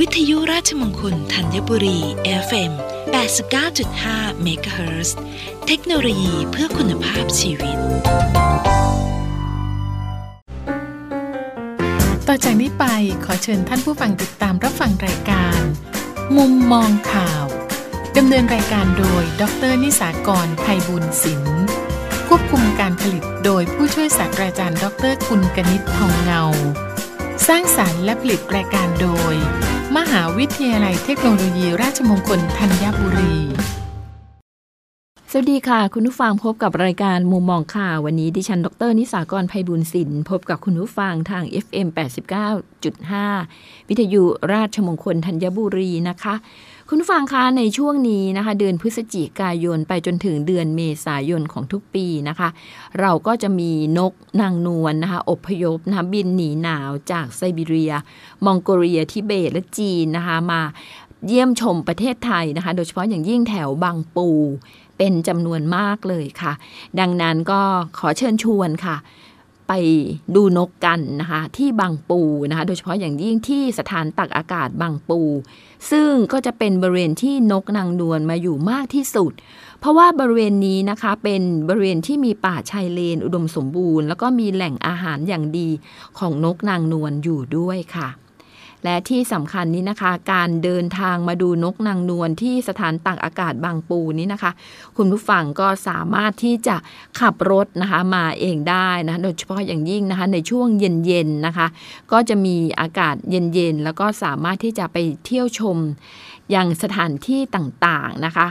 วิทยุราชมงคลธัญบุรี FM 89.5เมกะเฮิรตซ์เทคโนโลยีเพื่อคุณภาพชีวิต ต่อจากนี้ไปขอเชิญท่านผู้ฟังติดตามรับฟังรายการ มุมมองข่าว ดำเนินรายการโดย ดรนิสากรไพบุญศิลป์ควบคุมการผลิตโดยผู้ช่วยศาสตราจารย์ ดรกุลกนิษฐ์ทองเงา สร้างสารรค์และผลิตรายการโดย มหาวิทยาลัยเทคโนโลยีราชมงคลธัญบุรี สวัสดีค่ะ คุณผู้ฟังพบกับรายการมุมมองข่าววันนี้ดิฉัน ดร นิสากรภัยบุญสินพบกับคุณผู้ฟังทาง FM 89.5 วิทยุราชมงคลธัญบุรีนะคะ คุณผู้ฟังคะในช่วงนี้นะคะ เดือนพฤศจิกายนไปจนถึงเดือนเมษายนของทุกปีนะคะ เราก็จะมีนกนางนวลนะคะอพยพนะะบินหนีหนาวจากไซบีเรีย มองโกเลียทิเบตและจีนนะคะมาเยี่ยมชมประเทศไทยนะคะ โดยเฉพาะอย่างยิ่งแถวบางปูเป็นจำนวนมากเลยค่ะ ดังนั้นก็ขอเชิญชวนค่ะ ไปดูนกกันนะคะที่บางปูนะคะโดยเฉพาะอย่างยิ่งที่สถานตักอากาศบางปู ซึ่งก็จะเป็นบริเวณที่นกนางนวลมาอยู่มากที่สุด เพราะว่าบริเวณนี้นะคะเป็นบริเวณที่มีป่าชายเลนอุดมสมบูรณ์ แล้วก็มีแหล่งอาหารอย่างดีของนกนางนวลอยู่ด้วยค่ะ และที่สำคัญนี้นะคะ การเดินทางมาดูนกนางนวลที่สถานตากอากาศบางปูนี้นะคะ คุณผู้ฟังก็สามารถที่จะขับรถนะคะมาเองได้นะโดยเฉพาะอย่างยิ่งนะคะในช่วงเย็นๆนะคะ ก็จะมีอากาศเย็นๆแล้วก็สามารถที่จะไปเที่ยวชม อย่างสถานที่ต่างๆนะคะ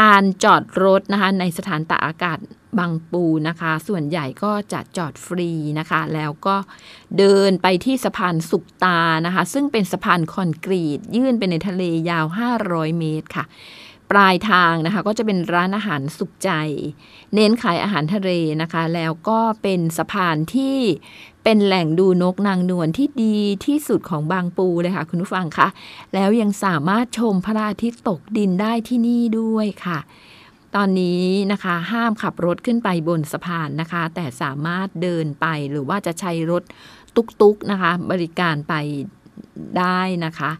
การจอดรถนะคะในสถานตากอากาศบางปูนะคะ ส่วนใหญ่ก็จะจอดฟรีนะคะ แล้วก็เดินไปที่สะพานสุกตานะคะ ซึ่งเป็นสะพานคอนกรีต ยื่นไปในทะเลยาว 500 เมตรค่ะ ปลายทางนะคะ ก็จะเป็นร้านอาหารสุขใจ เน้นขายอาหารทะเลนะคะ แล้วก็เป็นสะพานที่เป็นแหล่งดูนกนางนวลที่ดีที่สุดของบางปูเลยค่ะ คุณผู้ฟังคะแล้วยังสามารถชมพระอาทิตย์ตกดินได้ที่นี่ด้วยค่ะ ตอนนี้นะคะห้ามขับรถขึ้นไปบนสะพานนะคะ แต่สามารถเดินไปหรือว่าจะใช้รถตุกๆนะคะ บริการไปได้นะคะ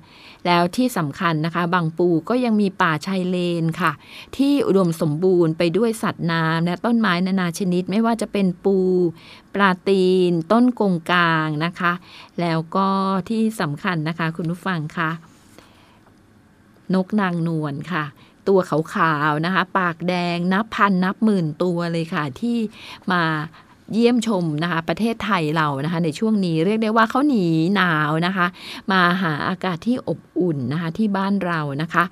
แล้วที่สำคัญนะคะ บางปูก็ยังมีป่าชายเลนค่ะ ที่อุดมสมบูรณ์ไปด้วยสัตว์น้ำและต้นไม้นานาชนิด ไม่ว่าจะเป็นปู ปลาตีน ต้นกงกลางนะคะ แล้วก็ที่สำคัญนะคะ คุณผู้ฟังคะนกนางนวลค่ะตัวขาวๆนะคะ ปากแดงนับพันนับหมื่นตัวเลยค่ะ ที่มา เยี่ยมชมนะคะ ประเทศไทยเรานะคะ ในช่วงนี้เรียกได้ว่าเขาหนีหนาวนะคะ มาหาอากาศที่อบอุ่นนะคะที่บ้านเรานะคะ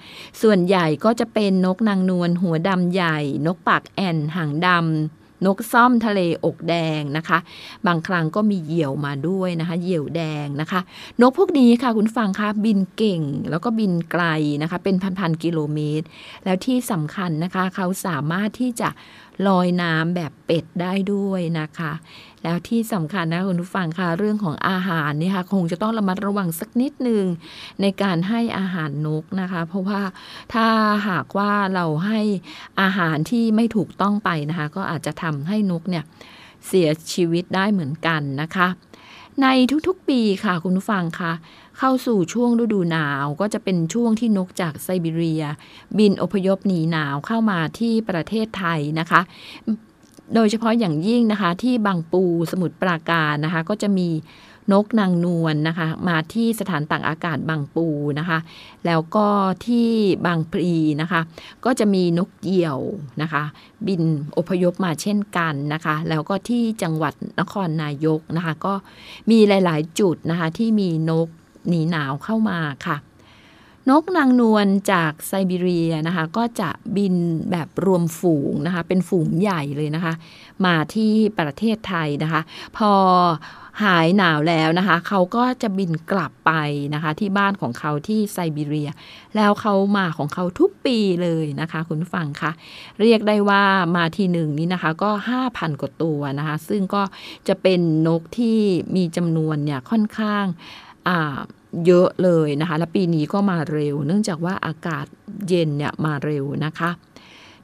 ส่วนใหญ่ก็จะเป็นนกนางนวลหัวดำใหญ่ นกปากแอนหางดำนกซ่อมทะเลอกแดงนะคะ บางครั้งก็มีเหยี่ยวมาด้วยนะคะ เหยี่ยวแดงนะคะ นกพวกนี้ค่ะคุณฟังคะบินเก่งแล้วก็บินไกลนะคะ เป็นพันๆกิโลเมตร แล้วที่สำคัญนะคะ เขาสามารถที่จะ ลอยน้ำแบบเป็ดได้ด้วยนะคะ แล้วที่สำคัญนะคุณผู้ฟังค่ะเรื่องของอาหารนี่ค่ะคงจะต้องระมัดระวังสักนิดหนึ่งในการให้อาหารนกนะคะ เพราะว่าถ้าหากว่าเราให้อาหารที่ไม่ถูกต้องไปนะคะ ก็อาจจะทำให้นกเนี่ยเสียชีวิตได้เหมือนกันนะคะ ในทุกๆปีค่ะคุณผู้ฟังคะ เข้าสู่ช่วงฤดูหนาวก็จะเป็นช่วงที่นกจากไซบีเรีย บินอพยพหนีหนาวเข้ามาที่ประเทศไทยนะคะ โดยเฉพาะอย่างยิ่งนะคะที่บางปูสมุทรปราการนะคะ ก็จะมีนกนางนวลนนะคะ มาที่สถานต่างอากาศบางปูนะคะ แล้วก็ที่บางพลีนะคะ ก็จะมีนกเหยี่ยวนะคะ บินอพยพมาเช่นกันนะคะ แล้วก็ที่จังหวัดนครนายกนะคะ ก็มีหลาย ๆ จุดนะคะที่มีนก หนีหนาวเข้ามาค่ะ นกนางนวลจากไซบีเรียนะคะ ก็จะบินแบบรวมฝูงนะคะ เป็นฝูงใหญ่เลยนะคะ มาที่ประเทศไทยนะคะ พอหายหนาวแล้วนะคะ เขาก็จะบินกลับไปนะคะ ที่บ้านของเขาที่ไซบีเรีย แล้วเขามาของเขาทุกปีเลยนะคะ คุณฟังคะเรียกได้ว่ามาทีหนึ่งนี้นะคะก็ 5,000 กว่าตัวนะคะ ซึ่งก็จะเป็นนกที่มีจำนวนเนี่ยค่อนข้าง เยอะเลยนะคะ และปีนี้ก็มาเร็ว เนื่องจากว่าอากาศเย็นเนี่ยมาเร็วนะคะ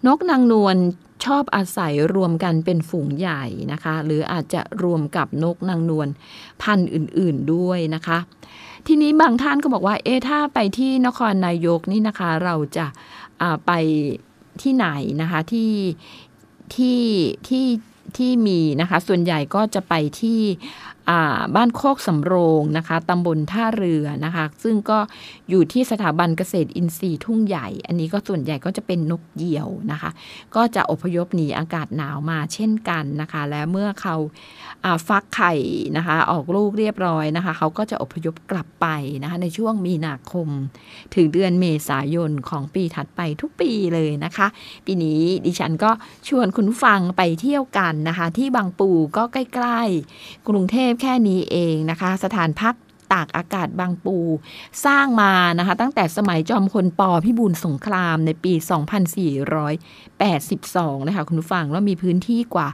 นกนางนวลชอบอาศัยรวมกันเป็นฝูงใหญ่นะคะ หรืออาจจะรวมกับนกนางนวลพันธุ์อื่นๆด้วยนะคะ ทีนี้บางท่านก็บอกว่า เอ๊ถ้าไปที่นครนายกนี่นะคะ เราจะไปที่ไหนนะคะที่ที่ที่ที่มีนะคะ ส่วนใหญ่ก็จะไปที่ บ้านโคกสำโรงนะคะตำบลท่าเรือนะคะ ซึ่งก็อยู่ที่สถาบันเกษตรอินทรีย์ทุ่งใหญ่ อันนี้ก็ส่วนใหญ่ก็จะเป็นนกเหยี่ยวนะคะ ก็จะอพยพหนีอากาศหนาวมาเช่นกันนะคะ และเมื่อเขาฟักไข่นะคะ ออกลูกเรียบร้อยนะคะ เขาก็จะอพยพกลับไปนะคะ ในช่วงมีนาคม ถึงเดือนเมษายนของปีถัดไปทุกปีเลยนะคะ ปีนี้ดิฉันก็ชวนคุณฟังไปเที่ยวกันนะคะ ที่บางปูก็ใกล้ ๆ กรุงเทพแค่นี้เองนะคะ สถานพัก ตากอากาศบางปู สร้างมานะคะตั้งแต่สมัยจอมพลปพิบูลสงครามในปี 2482 นะคะคุณผู้ฟังแล้วมีพื้นที่กว่า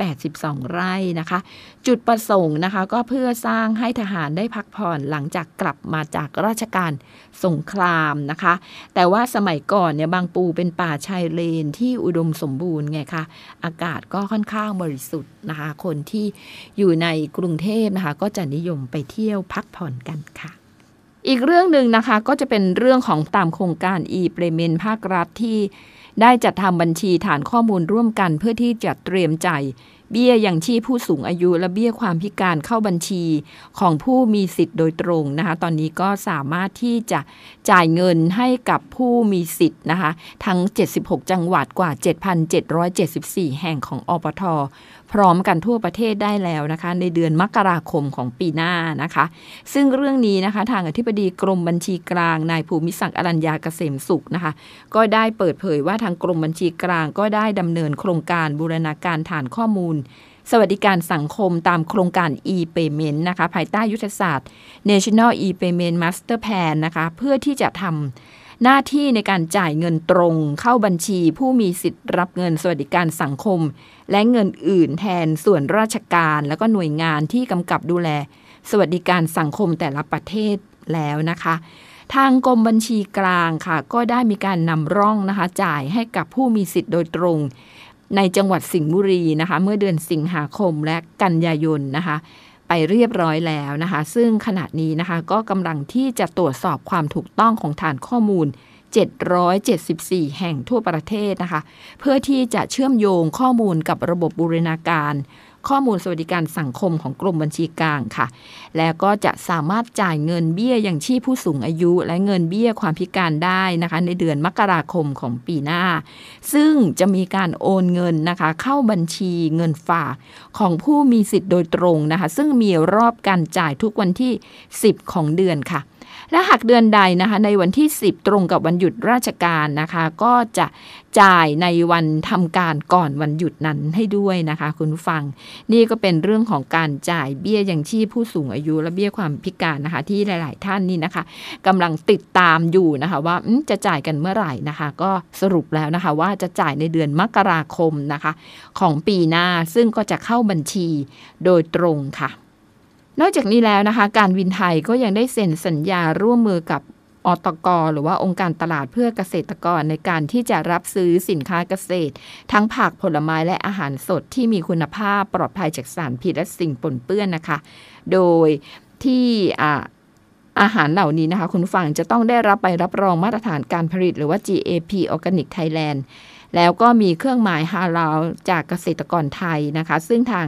582 ไร่นะคะ จุดประสงค์นะคะก็เพื่อสร้างให้ทหารได้พักผ่อนหลังจากกลับมาจากราชการสงครามนะคะ แต่ว่าสมัยก่อนเนี่ยบางปูเป็นป่าชายเลนที่อุดมสมบูรณ์ไงคะอากาศก็ค่อนข้างบริสุทธิ์นะคะคนที่อยู่ในกรุงเทพนะคะก็จะนิยมไปเที่ยวพักผ่อนกันค่ะ อีกเรื่องหนึ่งนะคะก็จะเป็นเรื่องของตามโครงการ e p a y m e n t ภาครัฐที่ได้จัดทำบัญชีฐานข้อมูลร่วมกันเพื่อที่จะเตรียมจ่ายเบี้ยอย่างชีพผู้สูงอายุและเบี้ยความพิการเข้าบัญชีของผู้มีสิทธิ์โดยตรงนะคะ ตอนนี้ก็สามารถที่จะจ่ายเงินให้กับผู้มีสิทธิ์นะคะ ทั้ง 76 จังหวัดกว่า 7,774 แห่งของอปทพร้อมกันทั่วประเทศได้แล้วนะคะ ในเดือนมกราคมของปีหน้านะคะ ซึ่งเรื่องนี้นะคะทางอธิบดีกรมบัญชีกลางนายภูมิศักดิ์อรัญญาเกษมสุขนะคะ ก็ได้เปิดเผยว่าทางกรมบัญชีกลางก็ได้ดำเนินโครงการบูรณาการฐานข้อมูลสวัสดิการสังคมตามโครงการ e-payment นะคะ ภายใต้ยุทธศาสตร์ National e-payment master plan นะคะ เพื่อที่จะทำ หน้าที่ในการจ่ายเงินตรงเข้าบัญชีผู้มีสิทธิ์รับเงินสวัสดิการสังคม และเงินอื่นแทนส่วนราชการแล้วก็หน่วยงานที่กำกับดูแล สวัสดิการสังคมแต่ละประเทศแล้วนะคะ ทางกรมบัญชีกลางค่ะ ก็ได้มีการนำร่องนะคะ จ่ายให้กับผู้มีสิทธิ์โดยตรง ในจังหวัดสิงห์บุรีนะคะ เมื่อเดือนสิงหาคมและกันยายนนะคะ ไปเรียบร้อยแล้วนะคะ ซึ่งขณะนี้นะคะก็กำลังที่จะตรวจสอบความถูกต้องของฐานข้อมูล 774 แห่งทั่วประเทศนะคะ เพื่อที่จะเชื่อมโยงข้อมูลกับระบบบูรณาการ ข้อมูลสวัสดิการสังคมของกรมบัญชีกลางค่ะ แล้วก็จะสามารถจ่ายเงินเบี้ยอย่างชีพผู้สูงอายุ และเงินเบี้ยความพิการได้นะคะ ในเดือนมกราคมของปีหน้า ซึ่งจะมีการโอนเงินนะคะ เข้าบัญชีเงินฝากของผู้มีสิทธิ์โดยตรงนะคะ ซึ่งมีรอบการจ่ายทุกวันที่ 10 ของเดือนค่ะ และหากเดือนใดนะคะในวันที่ 10 ตรงกับวันหยุดราชการนะคะ ก็จะจ่ายในวันทำการก่อนวันหยุดนั้นให้ด้วยนะคะ คุณผู้ฟัง นี่ก็เป็นเรื่องของการจ่ายเบี้ยยังชีพผู้สูงอายุและเบี้ยความพิการนะคะ ที่หลาย ๆ ท่านนี่นะคะกำลังติดตามอยู่นะคะว่าจะจ่ายกันเมื่อไหร่นะคะ ก็สรุปแล้วนะคะว่าจะจ่ายในเดือนมกราคมนะคะ ของปีหน้าซึ่งก็จะเข้าบัญชีโดยตรงค่ะ นอกจากนี้แล้วนะคะ การวินไทยก็ยังได้เซ็นสัญญาร่วมมือกับอตกหรือว่าองค์การตลาดเพื่อเกษตรกรในการที่จะรับซื้อสินค้าเกษตร ทั้งผักผลไม้และอาหารสดที่มีคุณภาพปลอดภัยจากสารพิษและสิ่งปนเปื้อนนะคะ โดยที่อาหารเหล่านี้นะคะ คุณฟังจะต้องได้รับใบรับรองมาตรฐานการผลิตหรือว่า GAP Organic Thailand แล้วก็มีเครื่องหมายฮาลาลจากเกษตรกรไทยนะคะ ซึ่งทาง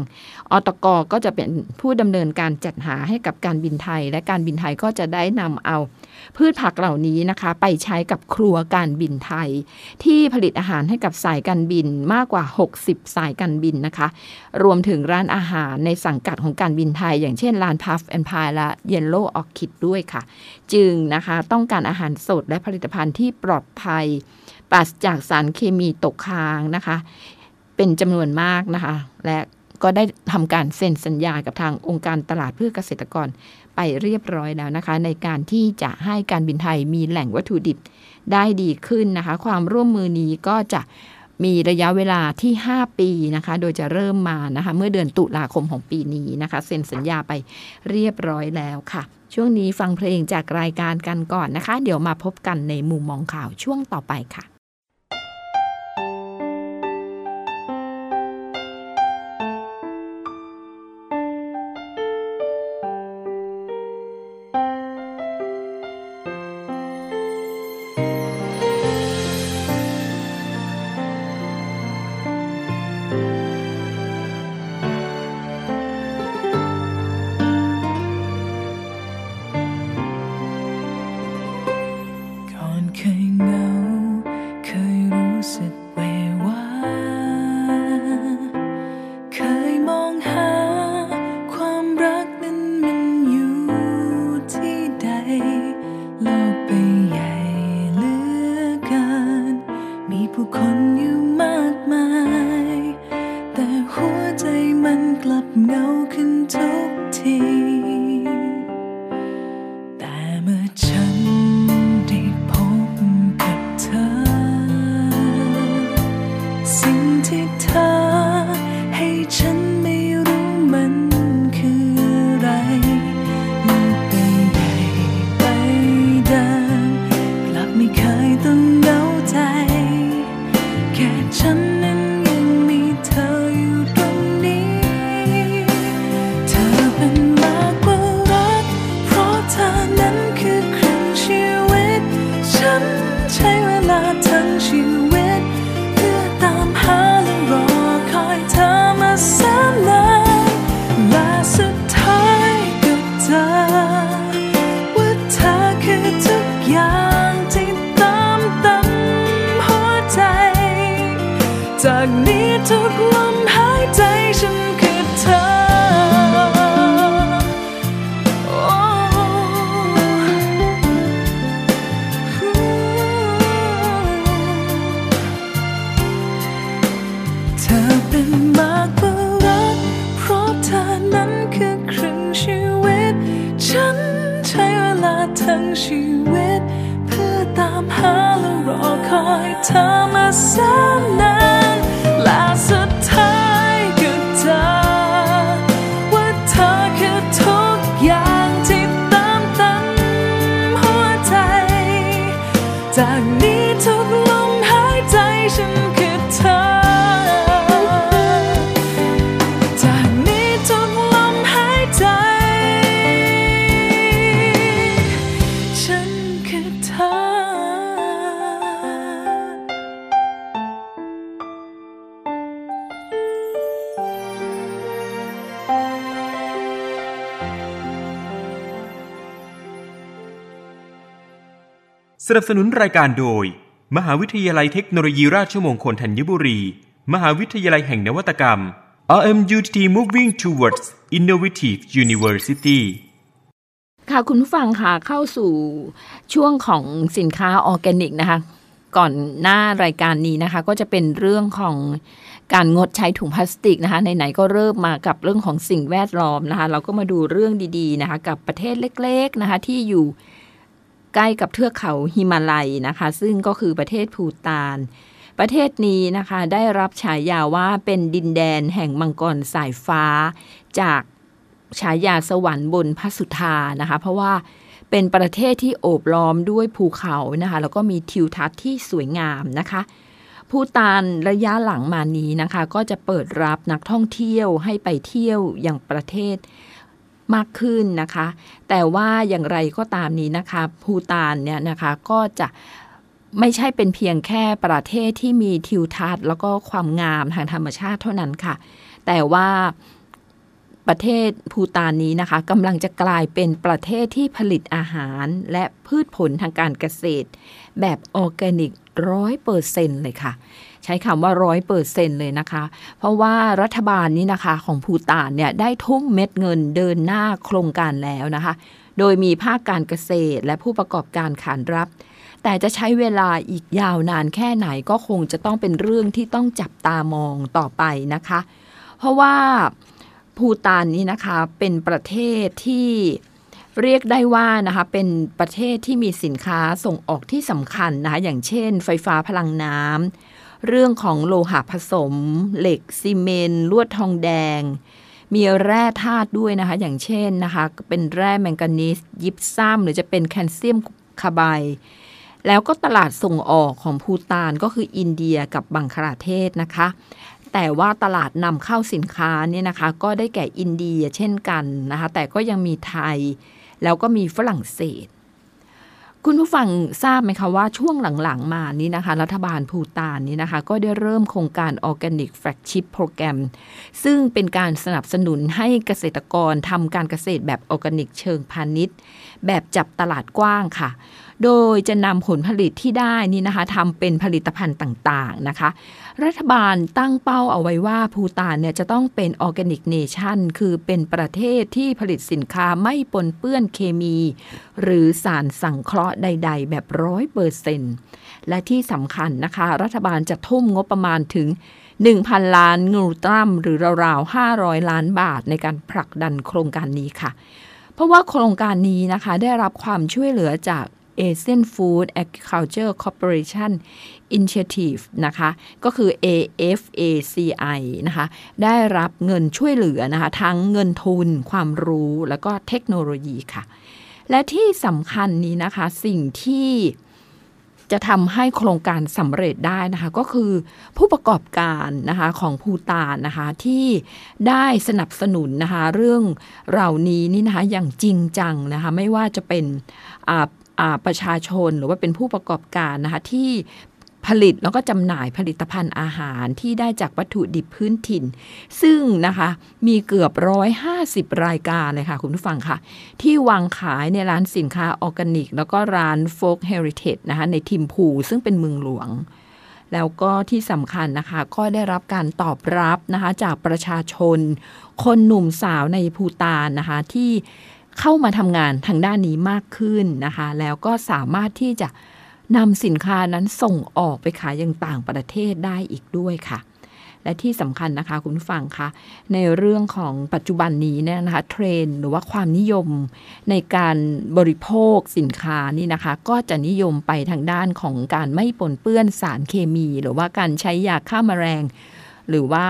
อตกก็จะเป็นผู้ดำเนินการจัดหาให้กับการบินไทย และการบินไทยก็จะได้นำเอา พืชผักเหล่านี้นะคะ ไปใช้กับครัวการบินไทย ที่ผลิตอาหารให้กับสายการบินมากกว่า 60 สายการบินนะคะ รวมถึงร้านอาหารในสังกัดของการบินไทย อย่างเช่นร้านพัฟแอนพายและเยลโล่ออคิดด้วยค่ะ จึงนะคะต้องการอาหารสดและผลิตภัณฑ์ที่ปลอดภัย ปราศจากสารเคมีตกค้างนะคะ เป็นจำนวนมากนะคะ และก็ได้ทำการเซ็นสัญญากับทางองค์การตลาดเพื่อเกษตรกรไปเรียบร้อยแล้วนะคะ ในการที่จะให้การบินไทยมีแหล่งวัตถุดิบได้ดีขึ้นนะคะ ความร่วมมือนี้ก็จะมีระยะเวลาที่ 5 ปีนะคะ โดยจะเริ่มมานะคะ เมื่อเดือนตุลาคมของปีนี้นะคะ เซ็นสัญญาไปเรียบร้อยแล้วค่ะ ช่วงนี้ฟังเพลงจากรายการกันก่อนนะคะ เดี๋ยวมาพบกันในมุมมองข่าวช่วงต่อไปค่ะ หาและรอคอยเธอมาแสนนาน นับสนุนรายการโดย มหาวิทยาลัยเทคโนโลยีราชมงคลธัญบุรี มหาวิทยาลัยแห่งนวัตกรรม RMUTT Moving Towards Innovative University ค่ะคุณผู้ฟังค่ะเข้าสู่ช่วงของสินค้าออร์แกนิกนะคะ ก่อนหน้ารายการนี้นะคะ ก็จะเป็นเรื่องของการงดใช้ถุงพลาสติกนะคะไหนๆก็เริ่มมากับเรื่องของสิ่งแวดล้อมนะคะ เราก็มาดูเรื่องดีๆนะคะ กับประเทศเล็ก ๆนะคะ ที่อยู่ ใกล้กับเทือกเขาหิมาลัยนะคะ ซึ่งก็คือประเทศภูตาน ประเทศนี้นะคะได้รับฉายาว่าเป็นดินแดนแห่งมังกรสายฟ้า จากฉายาสวรรค์บนพระสุธานะคะ เพราะว่าเป็นประเทศที่โอบล้อมด้วยภูเขานะคะแล้วก็มีทิวทัศน์ที่สวยงามนะคะภูตานระยะหลังมานี้นะคะ ก็จะเปิดรับนักท่องเที่ยวให้ไปเที่ยวอย่างประเทศ มากขึ้นนะคะ แต่ว่าอย่างไรก็ตามนี้นะคะภูตานเนี่ยนะคะก็จะไม่ใช่เป็นเพียงแค่ประเทศที่มีทิวทัศน์ แล้วก็ความงามทางธรรมชาติเท่านั้นค่ะ แต่ว่าประเทศภูตานนี้นะคะกำลังจะกลายเป็นประเทศที่ผลิตอาหารและพืชผลทางการเกษตร แบบออร์แกนิกร้อยเปอร์เซ็นต์เลยค่ะ ใช้คำว่าร้อยเปอร์เซ็นต์เลยนะคะ เพราะว่ารัฐบาลนี้นะคะของภูตานเนี่ยได้ทุ่มเม็ดเงินเดินหน้าโครงการแล้วนะคะ โดยมีภาคการเกษตรและผู้ประกอบการขานรับ แต่จะใช้เวลาอีกยาวนานแค่ไหนก็คงจะต้องเป็นเรื่องที่ต้องจับตามองต่อไปนะคะ เพราะว่าภูตานนี้นะคะเป็นประเทศที่เรียกได้ว่านะคะเป็นประเทศที่มีสินค้าส่งออกที่สำคัญนะคะอย่างเช่น ไฟฟ้าพลังน้ำ เรื่องของโลหะผสม เหล็กซีเมนต์ลวดทองแดง มีแร่ธาตุด้วยนะคะ อย่างเช่นนะคะ เป็นแร่แมงกานีสยิปซัมหรือจะเป็นแคลเซียมคาร์ไบด์แล้วก็ตลาดส่งออกของภูตานก็คืออินเดียกับบังคลาเทศนะคะ แต่ว่าตลาดนำเข้าสินค้าเนี่ยนะคะ ก็ได้แก่อินเดียเช่นกันนะคะ แต่ก็ยังมีไทย แล้วก็มีฝรั่งเศส คุณผู้ฟังทราบไหมคะว่าช่วงหลังๆ มานี้นะคะ รัฐบาลภูฏานนี้นะคะ ก็ได้เริ่มโครงการ Organic Flagship Program ซึ่งเป็นการสนับสนุนให้เกษตรกรทำการเกษตรแบบออร์แกนิกเชิงพาณิชย์ แบบจับตลาดกว้างค่ะ โดยจะนำผลผลิตที่ได้นี่นะคะทำเป็นผลิตภัณฑ์ต่างๆนะคะ รัฐบาลตั้งเป้าเอาไว้ว่าภูฏานเนี่ยจะต้องเป็น Organic Nation คือเป็นประเทศที่ผลิตสินค้าไม่ปนเปื้อนเคมี หรือสารสังเคราะห์ใด ๆ แบบร้อยเปอร์เซนและที่สำคัญนะคะ รัฐบาลจะทุ่มงบประมาณถึง 1,000 ล้านงูตรัมหรือราวๆ 500 ล้านบาทในการผลักดันโครงการนี้ค่ะ เพราะว่าโครงการนี้นะคะได้รับความช่วยเหลือจาก Asian Food Agriculture Corporation Initiative นะคะ ก็คือ AFACI นะคะ ได้รับเงินช่วยเหลือนะคะ ทั้งเงินทุน ความรู้แล้วก็เทคโนโลยีค่ะ และที่สำคัญนี้นะคะ สิ่งที่จะทำให้โครงการสำเร็จได้นะคะ ก็คือผู้ประกอบการนะคะของภูตานนะคะที่ได้สนับสนุนนะคะเรื่องเหล่านี้นี่นะคะอย่างจริงจังนะคะไม่ว่าจะเป็น ประชาชนหรือว่าเป็นผู้ประกอบการนะคะที่ผลิตแล้วก็จำหน่ายผลิตภัณฑ์อาหารที่ได้จากวัตถุดิบพื้นถิ่น ซึ่งนะคะมีเกือบร้อยห้าสิบรายการเลยค่ะคุณผู้ฟังค่ะ ที่วางขายในร้านสินค้าออร์แกนิก แล้วก็ร้านโฟกเฮริเทจนะคะในทิมพูซึ่งเป็นเมืองหลวง แล้วก็ที่สำคัญนะคะก็ได้รับการตอบรับนะคะจากประชาชน คนหนุ่มสาวในภูตานนะคะที่ เข้ามาทำงานทางด้านนี้มากขึ้นนะคะ แล้วก็สามารถที่จะนำสินค้านั้นส่งออกไปขายยังต่างประเทศได้อีกด้วยค่ะ และที่สำคัญนะคะคุณฟังคะในเรื่องของปัจจุบันนี้เนี่ยนะคะเทรนหรือว่าความนิยมในการบริโภคสินค้านี่นะคะ ก็จะนิยมไปทางด้านของการไม่ปนเปื้อนสารเคมี หรือว่าการใช้ยาฆ่ามาแมลงหรือว่า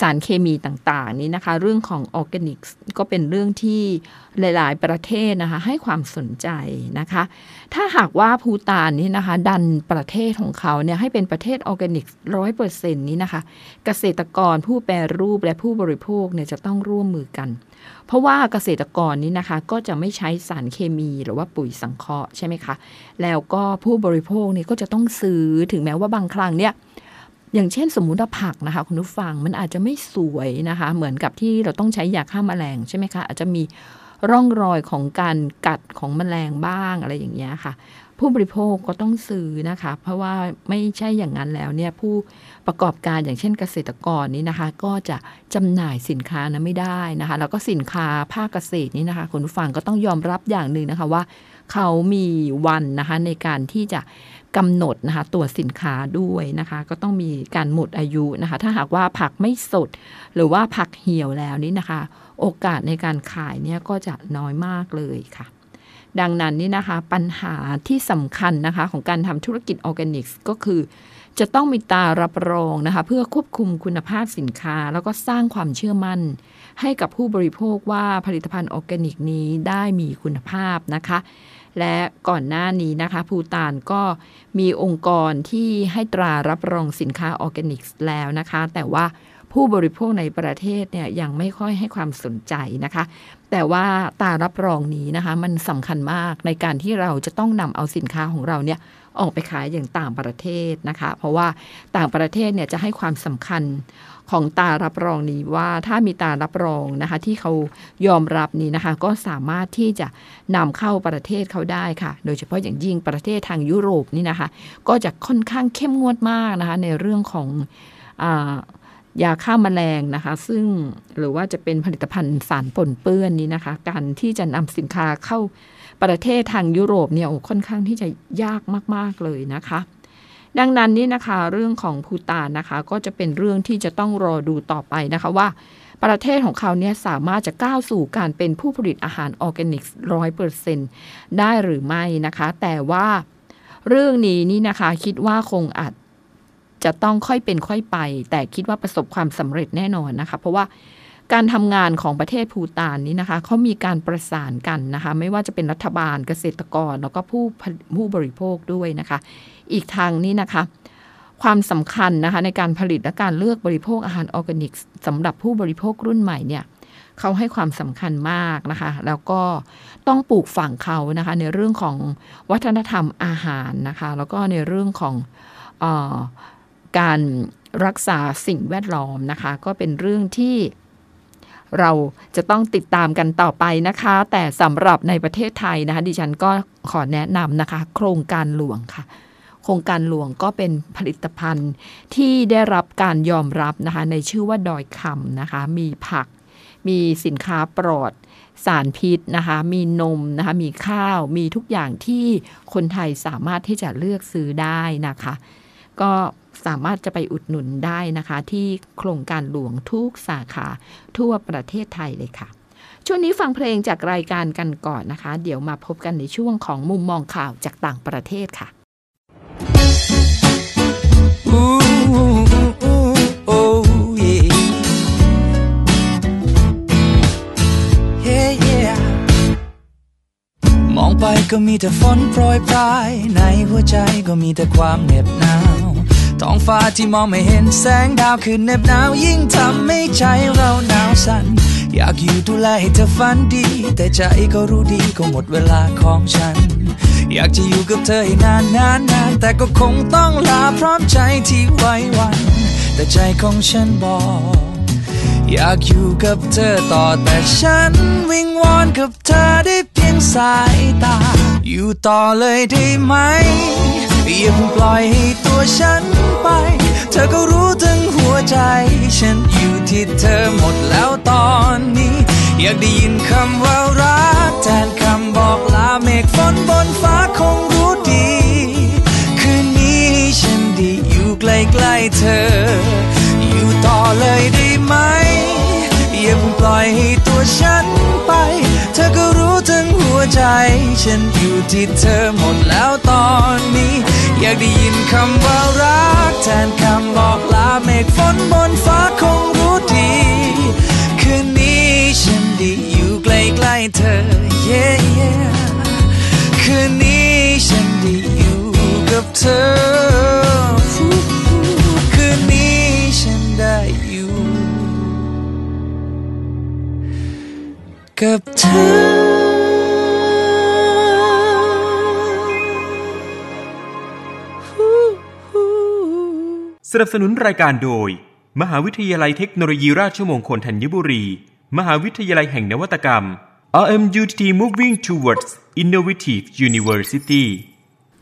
สารเคมีต่างๆ นี้นะคะ เรื่องของออร์แกนิกก็เป็นเรื่องที่หลาย ๆ ประเทศนะคะ ให้ความสนใจนะคะ ถ้าหากว่าภูตานนี่นะคะ ดันประเทศของเขาเนี่ยให้เป็นประเทศออร์แกนิกร้อยเปอร์เซ็นต์นี้นะคะ เกษตรกรผู้แปรรูปและผู้บริโภคเนี่ยจะต้องร่วมมือกัน เพราะว่าเกษตรกรนี้นะคะ ก็จะไม่ใช้สารเคมีหรือว่าปุ๋ยสังเคราะห์ใช่ไหมคะแล้วก็ผู้บริโภคเนี่ยก็จะต้องซื้อถึงแม้ว่าบางครั้งเนี่ย อย่างเช่นสมมุติว่าผักนะคะคุณผู้ฟังมันอาจจะไม่สวยนะคะ เหมือนกับที่เราต้องใช้ยาฆ่ามาแมลงใช่ไหมคะ อาจจะมีร่องรอยของการกัดของแมลงบ้างอะไรอย่างเงี้ยค่ะ ผู้บริโภคก็ต้องซื้อนะคะ เพราะว่าไม่ใช่อย่างนั้นแล้วเนี่ยผู้ประกอบการอย่างเช่นเกษตรกรนี้นะคะ ก็จะจำหน่ายสินค้านะไม่ได้นะคะ แล้วก็สินค้าภาคเกษตรนี้นะคะคุณผู้ฟังก็ต้องยอมรับอย่างหนึ่งนะคะว่า เขามีวันนะคะในการที่จะ กำหนดนะคะตัวสินค้าด้วยนะคะ ก็ต้องมีการหมดอายุนะคะ ถ้าหากว่าผักไม่สด หรือว่าผักเหี่ยวแล้วนี่นะคะ โอกาสในการขายเนี่ยก็จะน้อยมากเลยค่ะ ดังนั้นนี่นะคะปัญหาที่สำคัญนะคะของการทำธุรกิจออร์แกนิกก็คือ จะต้องมีตารับรองนะคะ เพื่อควบคุมคุณภาพสินค้า แล้วก็สร้างความเชื่อมั่น ให้กับผู้บริโภคว่าผลิตภัณฑ์ออร์แกนิกนี้ได้มีคุณภาพนะคะ และก่อนหน้านี้นะคะภูตานก็มีองค์กรที่ให้ตรารับรองสินค้าออร์แกนิกแล้วนะคะ แต่ว่าผู้บริโภคในประเทศเนี่ยยังไม่ค่อยให้ความสนใจนะคะ แต่ว่าตารับรองนี้นะคะมันสำคัญมากในการที่เราจะต้องนำเอาสินค้าของเราเนี่ยออกไปขายอย่างต่างประเทศนะคะ เพราะว่าต่างประเทศเนี่ยจะให้ความสำคัญ ของตารับรองนี้ว่าถ้ามีตารับรองนะคะที่เขายอมรับนี้นะคะ ก็สามารถที่จะนำเข้าประเทศเขาได้ค่ะ โดยเฉพาะอย่างยิ่งประเทศทางยุโรปนี่นะคะ ก็จะค่อนข้างเข้มงวดมากนะคะในเรื่องของอยาฆ่ามาแมลงนะคะ ซึ่งหรือว่าจะเป็นผลิตภัณฑ์สารปนเปื้อนนี้นะคะ การที่จะนำสินค้าเข้าประเทศทางยุโรปเนี่ยค่อนข้างที่จะยากมาก ๆ เลยนะคะ ดังนั้นนี่นะคะเรื่องของภูตานนะคะ ก็จะเป็นเรื่องที่จะต้องรอดูต่อไปนะคะว่า ประเทศของเขาเนี่ยสามารถจะก้าวสู่การเป็นผู้ผลิตอาหารออร์แกนิกร้อยเปอร์เซ็นได้หรือไม่นะคะ แต่ว่าเรื่องนี้นี่นะคะคิดว่าคงอาจจะต้องค่อยเป็นค่อยไป แต่คิดว่าประสบความสำเร็จแน่นอนนะคะ เพราะว่าการทำงานของประเทศภูตานนี้นะคะเขามีการประสานกันนะคะ ไม่ว่าจะเป็นรัฐบาลเกษตรกร แล้วก็ผู้ผู้บริโภคด้วยนะคะ อีกทางนี้นะคะ ความสำคัญนะคะในการผลิตและการเลือกบริโภคอาหารออร์แกนิกสำหรับผู้บริโภครุ่นใหม่เนี่ยเขาให้ความสำคัญมากนะคะ แล้วก็ต้องปลูกฝังเขานะคะ ในเรื่องของวัฒนธรรมอาหารนะคะ แล้วก็ในเรื่องของออการรักษาสิ่งแวดล้อมนะคะ ก็เป็นเรื่องที่เราจะต้องติดตามกันต่อไปนะคะ แต่สำหรับในประเทศไทยนะคะ ดิฉันก็ขอแนะนำนะคะ โครงการหลวงค่ะ ครงการหลวงก็เป็นผลิตภัณฑ์ที่ได้รับการยอมรับนะคะในชื่อว่าดอยคำนะคะ มีผัก มีสินค้าปลอดสารพิษนะคะ มีนมนะคะ มีข้าว มีทุกอย่างที่คนไทยสามารถที่จะเลือกซื้อได้นะคะ ก็สามารถจะไปอุดหนุนได้นะคะ ที่โครงการหลวงทุกสาขา ทั่วประเทศไทยเลยค่ะ ช่วงนี้ฟังเพลงจากรายการกันก่อนนะคะ เดี๋ยวมาพบกันในช่วงของมุมมองข่าวจากต่างประเทศค่ะ ไปก็มีแต่ฝนโปรยปลาย ในหัวใจก็มีแต่ความเหน็บหนาวท้องฟ้าที่มองไม่เห็นแสงดาวคือเหน็บหนาวยิ่งทำให้ใจเราหนาวสั่น อยากอยู่ดูแลให้เธอฝันดี แต่ใจก็รู้ดีก็หมดเวลาของฉัน อยากจะอยู่กับเธอให้นานนานนานแต่ก็คงต้องลาพร้อมใจที่ไว้วัน แต่ใจของฉันบอก อยากอยู่กับเธอต่อแต่ฉัน วิงวอนกับเธอได้เพียงสายตา อยู่ต่อเลยได้ไหมอย่าเพิ่งปล่อยให้ตัวฉันไป เธอก็รู้ถึง วใจ ฉันอยู่ที่เธอหมดแล้วตอนนี้ อยากได้ยินคำว่ารักแทนคำบอกลาเมฆฝนบนฟ้าคงรู้ดี คืนนี้ฉันด้อยู่ใกล้ๆเธอ อยู่ต่อเลยได้ไหม อย่าเพิ่งปล่อยให้ตัวฉันไป ธอก็รู้ถึงหัวใจ ฉันอยู่ที่เธอหมดแล้วตอนนี้ อยากได้ยินคำว่ารัก แทนคำบอกลาเมฆฝนบนฟ้าคงรู้ดี คืนนี้ฉันได้อยู่ใกล้ๆเธอ yeah, yeah คืนนี้ฉันได้อยู่กับเธอ คืนนี้ฉันได้อยู่ กับ สนับสนุนรายการโดย มหาวิทยาลัยเทคโนโลยีราชมงคลธัญบุรี มหาวิทยาลัยแห่งนวัตกรรม RMUTT Moving Towards Innovative University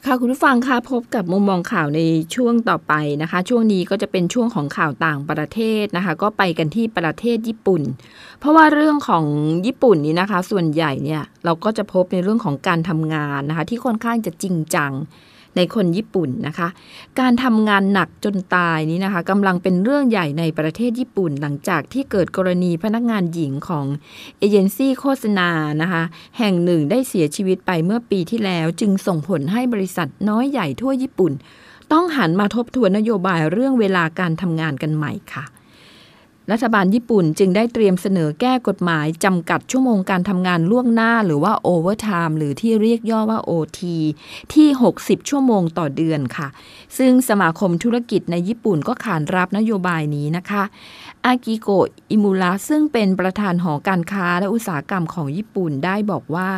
ค่ะคุณผู้ฟังคะพบกับมุมมองข่าวในช่วงต่อไปนะคะ ช่วงนี้ก็จะเป็นช่วงของข่าวต่างประเทศนะคะ ก็ไปกันที่ประเทศญี่ปุ่น เพราะว่าเรื่องของญี่ปุ่นนี้นะคะ ส่วนใหญ่เนี่ยเราก็จะพบในเรื่องของการทำงานนะคะ ที่ค่อนข้างจะจริงจัง ในคนญี่ปุ่นนะคะ การทำงานหนักจนตายนี้นะคะกำลังเป็นเรื่องใหญ่ในประเทศญี่ปุ่น หลังจากที่เกิดกรณีพนักงานหญิงของเอเจนซี่โฆษณานะคะแห่งหนึ่งได้เสียชีวิตไปเมื่อปีที่แล้วจึงส่งผลให้บริษัทน้อยใหญ่ทั่วญี่ปุ่น ต้องหันมาทบทวนนโยบายเรื่องเวลาการทำงานกันใหม่ค่ะ รัฐบาลญี่ปุ่นจึงได้เตรียมเสนอแก้กฎหมายจำกัดชั่วโมงการทำงานล่วงหน้า หรือว่า Overtime หรือที่เรียกย่อว่า OT ที่ 60 ชั่วโมงต่อเดือนค่ะ ซึ่งสมาคมธุรกิจในญี่ปุ่นก็ขานรับนโยบายนี้นะคะ อากิโกะอิมุระซึ่งเป็นประธานหอการค้าและอุตสาหกรรมของญี่ปุ่นได้บอกว่า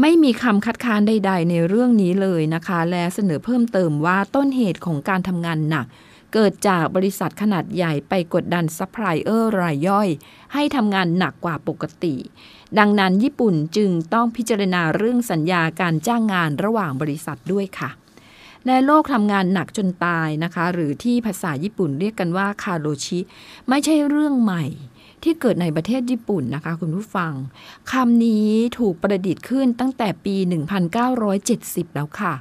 ไม่มีคำคัดค้านใด ๆ ในเรื่องนี้เลยนะคะ และเสนอเพิ่มเติมว่าต้นเหตุของการทำงานหนัก เกิดจากบริษัทขนาดใหญ่ไปกดดันซัพพลายเออร์รายย่อย ให้ทำงานหนักกว่าปกติ ดังนั้นญี่ปุ่นจึงต้องพิจารณาเรื่องสัญญาการจ้างงานระหว่างบริษัทด้วยค่ะและโลกทำงานหนักจนตายนะคะ หรือที่ภาษาญี่ปุ่นเรียกกันว่าคาโรชิ ไม่ใช่เรื่องใหม่ที่เกิดในประเทศญี่ปุ่นนะคะคุณผู้ฟังคำนี้ถูกประดิษฐ์ขึ้นตั้งแต่ปี 1970 แล้วค่ะ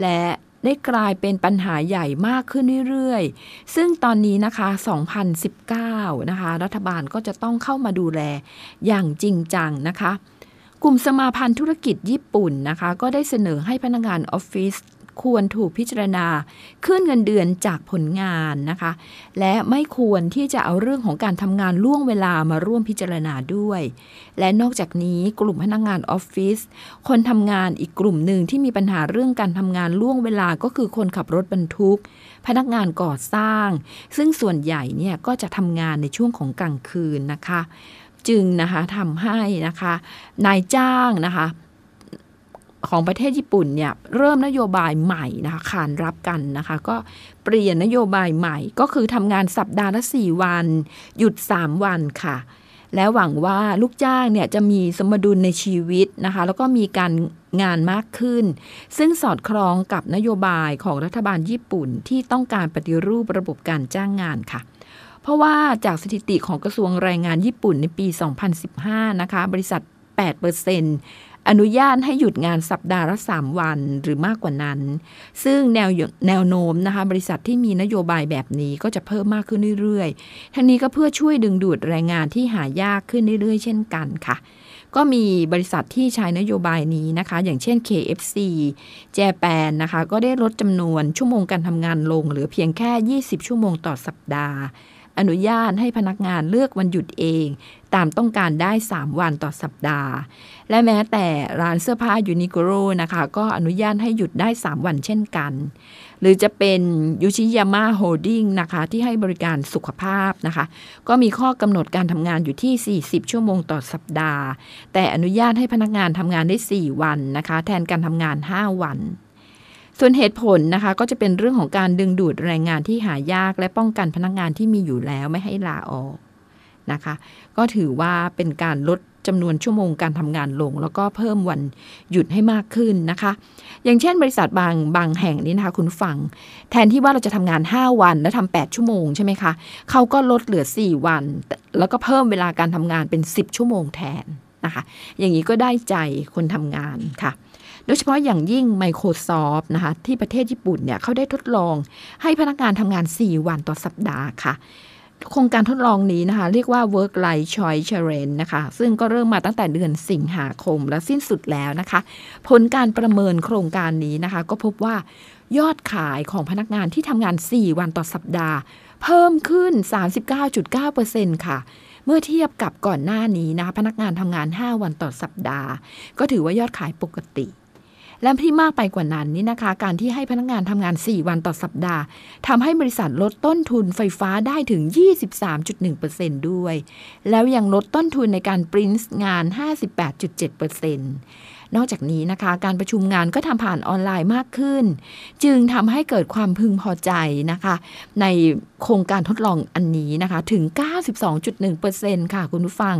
และ ได้กลายเป็นปัญหาใหญ่มากขึ้นเรื่อยๆ ซึ่งตอนนี้นะคะ 2019 นะคะ รัฐบาลก็จะต้องเข้ามาดูแลอย่างจริงจังนะคะ กลุ่มสมาพันธ์ธุรกิจญี่ปุ่นนะคะ ก็ได้เสนอให้พนักงานออฟฟิศ ควรถูกพิจารณาขึ้นเงินเดือนจากผลงานนะคะ และไม่ควรที่จะเอาเรื่องของการทำงานล่วงเวลามาร่วมพิจารณาด้วย และนอกจากนี้กลุ่มพนักงานออฟฟิศคนทำงานอีกกลุ่มหนึ่งที่มีปัญหาเรื่องการทำงานล่วงเวลาก็คือคนขับรถบรรทุก พนักงานก่อสร้าง ซึ่งส่วนใหญ่เนี่ยก็จะทำงานในช่วงของกลางคืนนะคะ จึงนะคะทำให้นะคะ นายจ้างนะคะ ของประเทศญี่ปุ่นเนี่ยเริ่มนโยบายใหม่นะคะขานรับกันนะคะ ก็เปลี่ยนนโยบายใหม่ก็คือทำงานสัปดาห์ละ 4 วัน หยุด 3 วันค่ะ แล้วหวังว่าลูกจ้างเนี่ยจะมีสมดุลในชีวิตนะคะ แล้วก็มีการงานมากขึ้น ซึ่งสอดคล้องกับนโยบายของรัฐบาลญี่ปุ่นที่ต้องการปฏิรูประบบการจ้างงานค่ะเพราะว่าจากสถิติของกระทรวงแรงงานญี่ปุ่นในปี 2015 นะคะ บริษัท 8% อนุญาตให้หยุดงานสัปดาห์ละ 3 วันหรือมากกว่านั้น ซึ่งแนวแนวโน้มนะคะบริษัทที่มีนโยบายแบบนี้ก็จะเพิ่มมากขึ้นเรื่อยๆ ทั้งนี้ก็เพื่อช่วยดึงดูดแรงงานที่หายากขึ้นเรื่อยๆ เช่นกันค่ะ ก็มีบริษัทที่ใช้นโยบายนี้นะคะ อย่างเช่น KFC เจแปนนะคะ ก็ได้ลดจำนวนชั่วโมงการทำงานลงเหลือเพียงแค่ 20 ชั่วโมงต่อสัปดาห์ อนุญาตให้พนักงานเลือกวันหยุดเอง ตามต้องการได้ 3 วันต่อสัปดาห์ และแม้แต่ร้านเสื้อผ้ายูนิโกโรนะคะ ก็อนุญาตให้หยุดได้ 3 วันเช่นกัน หรือจะเป็นยูชิยาม่าโฮดดิ้งนะคะที่ให้บริการสุขภาพนะคะ ก็มีข้อกำหนดการทำงานอยู่ที่ 40 ชั่วโมงต่อสัปดาห์ แต่อนุญาตให้พนักงานทำงานได้ 4 วันนะคะ แทนการทำงาน 5 วัน ส่วนเหตุผลนะคะก็จะเป็นเรื่องของการดึงดูดแรงงานที่หายากและป้องกันพนักงานที่มีอยู่แล้วไม่ให้ลาออกนะคะ ก็ถือว่าเป็นการลดจำนวนชั่วโมงการทำงานลง แล้วก็เพิ่มวันหยุดให้มากขึ้นนะคะ อย่างเช่นบริษัทบางบางแห่งนี้นะคะคุณฟัง แทนที่ว่าเราจะทำงาน 5 วันแล้วทำ8ชั่วโมงใช่ไหมคะเขาก็ลดเหลือ 4 วัน แล้วก็เพิ่มเวลาการทำงานเป็น 10 ชั่วโมงแทนนะคะ อย่างนี้ก็ได้ใจคนทำงานค่ะ โดยเฉพาะอย่างยิ่ง Microsoft นะคะที่ประเทศญี่ปุ่นเนี่ยเขาได้ทดลองให้พนักงานทำงาน 4 วันต่อสัปดาห์ค่ะโครงการทดลองนี้นะคะ เรียกว่า Work Life Choice Challenge นะคะ ซึ่งก็เริ่มมาตั้งแต่เดือนสิงหาคมและสิ้นสุดแล้วนะคะ ผลการประเมินโครงการนี้นะคะ ก็พบว่ายอดขายของพนักงานที่ทำงาน 4 วันต่อสัปดาห์ เพิ่มขึ้น 39.9%ค่ะ เมื่อเทียบกับก่อนหน้านี้นะคะ พนักงานทำงาน 5 วันต่อสัปดาห์ ก็ถือว่ายอดขายปกติ และที่มากไปกว่านั้นนี่นะคะ การที่ให้พนักงานทำงาน 4 วันต่อสัปดาห์ทำให้บริษัทลดต้นทุนไฟฟ้าได้ถึง 23.1%ด้วย แล้วยังลดต้นทุนในการปริ้นงาน 58.7% นอกจากนี้นะคะ การประชุมงานก็ทำผ่านออนไลน์มากขึ้น จึงทำให้เกิดความพึงพอใจนะคะ ในโครงการทดลองอันนี้นะคะ ถึง 92.1%ค่ะคุณผู้ฟัง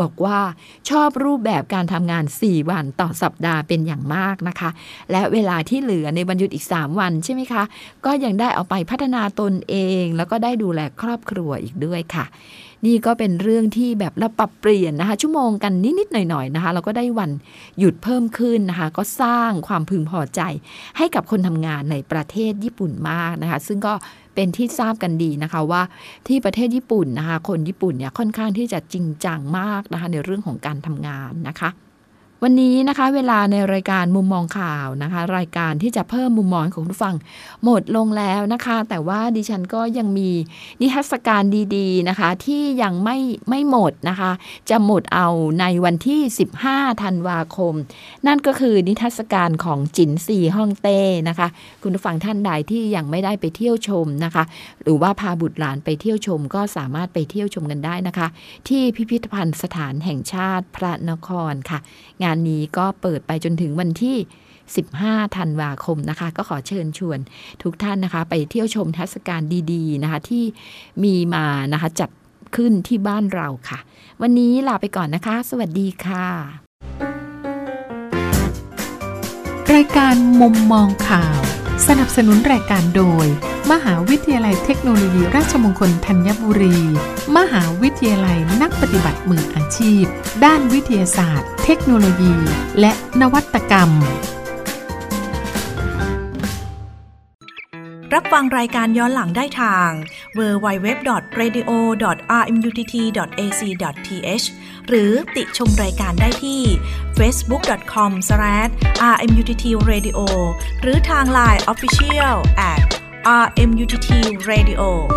บอกว่าชอบรูปแบบการทำงาน 4 วันต่อสัปดาห์เป็นอย่างมากนะคะ และเวลาที่เหลือในวันหยุดอีก 3 วันใช่ไหมคะ ก็ยังได้เอาไปพัฒนาตนเอง แล้วก็ได้ดูแลครอบครัวอีกด้วยค่ะ นี่ก็เป็นเรื่องที่แบบเราปรับเปลี่ยนนะคะ ชั่วโมงกันนิดๆหน่อยๆนะคะ เราก็ได้วันหยุดเพิ่มขึ้นนะคะ ก็สร้างความพึงพอใจ ให้กับคนทำงานในประเทศญี่ปุ่นมากนะคะ ซึ่งก็เป็นที่ทราบกันดีนะคะว่าที่ประเทศญี่ปุ่นนะคะ คนญี่ปุ่นเนี่ยค่อนข้างที่จะจริงจังมากนะคะ ในเรื่องของการทำงานนะคะ วันนี้นะคะเวลาในรายการมุมมองข่าวนะคะ รายการที่จะเพิ่มมุมมองของผู้ฟังหมดลงแล้วนะคะ แต่ว่าดิฉันก็ยังมีนิทรรศการดีๆนะคะ ที่ยังไม่ไม่หมดนะคะ จะหมดเอาในวันที่ 15 ธันวาคม นั่นก็คือนิทรรศการของจินซีฮ่องเต้นะคะ คุณผู้ฟังท่านใดที่ยังไม่ได้ไปเที่ยวชมนะคะ หรือว่าพาบุตรหลานไปเที่ยวชม ก็สามารถไปเที่ยวชมกันได้นะคะ ที่พิพิธภัณฑ์สถานแห่งชาติพระนครค่ะงานนี้ก็เปิดไปจนถึงวันที่ 15 ธันวาคมนะคะ ก็ขอเชิญชวนทุกท่านนะคะ ไปเที่ยวชมเทศการดีๆนะคะ ที่มีมานะคะจัดขึ้นที่บ้านเราค่ะ วันนี้ลาไปก่อนนะคะ สวัสดีค่ะ รายการมุมมองข่าว สนับสนุนรายการโดย มหาวิทยาลัยเทคโนโลยีราชมงคลธัญบุรี มหาวิทยาลัยนักปฏิบัติมืออาชีพ ด้านวิทยาศาสตร์ เทคโนโลยี และนวัตกรรม รับฟังรายการย้อนหลังได้ทาง www.radio.rmutt.ac.th หรือติชมรายการได้ที่ facebook.com/rmuttradio หรือทาง Line Official RMUTT Radio